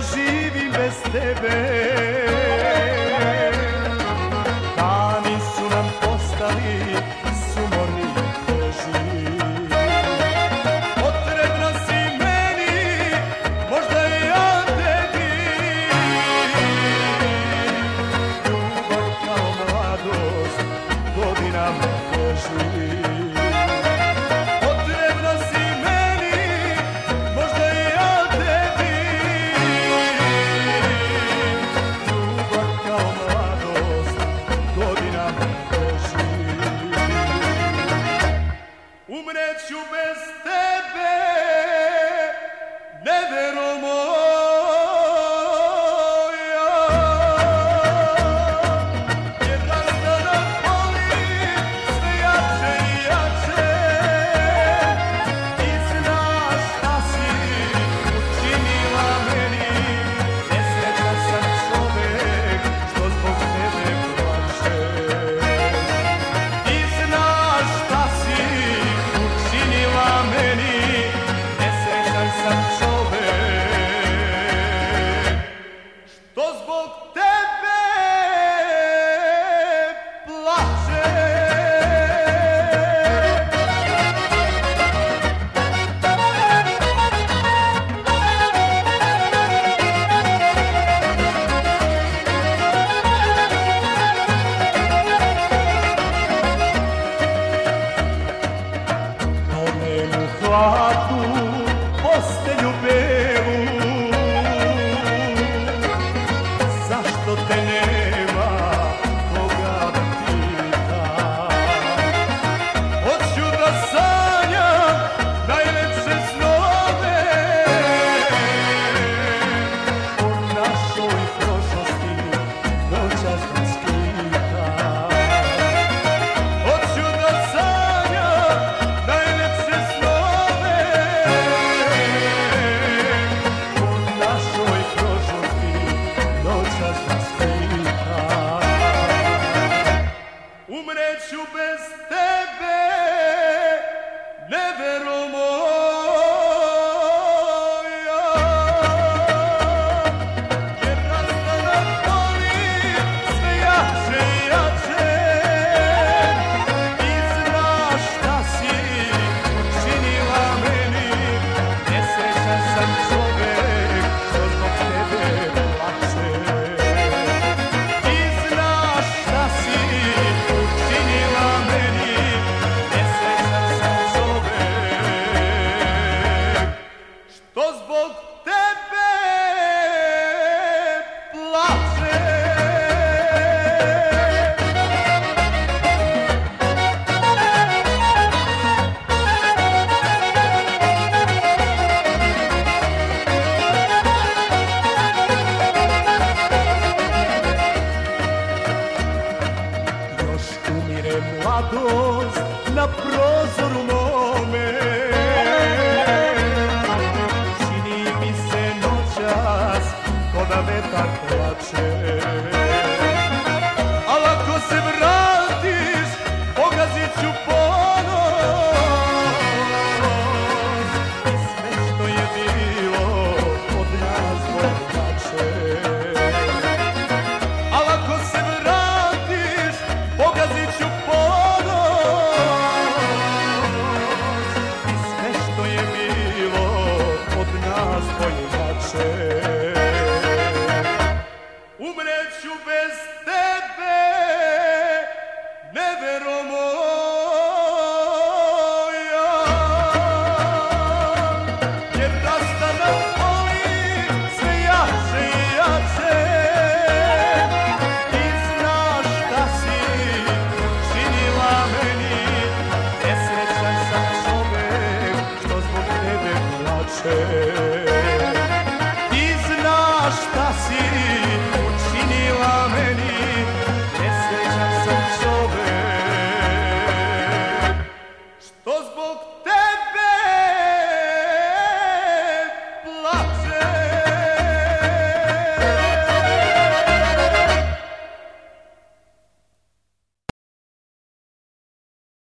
živim bez tebe. Seu besteira बात you, baby. mladost na prozoru mome Čini mi se noćas, ko da vetar plače sreću bez tebe ne verujem